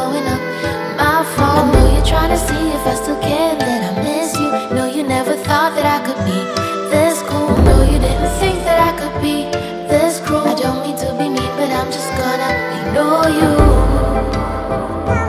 blowing up my phone. I know you're trying to see if I still care that I miss you. No, you never thought that I could be this cool. No, you didn't think that I could be this cruel. I don't mean to be mean, but I'm just gonna ignore you.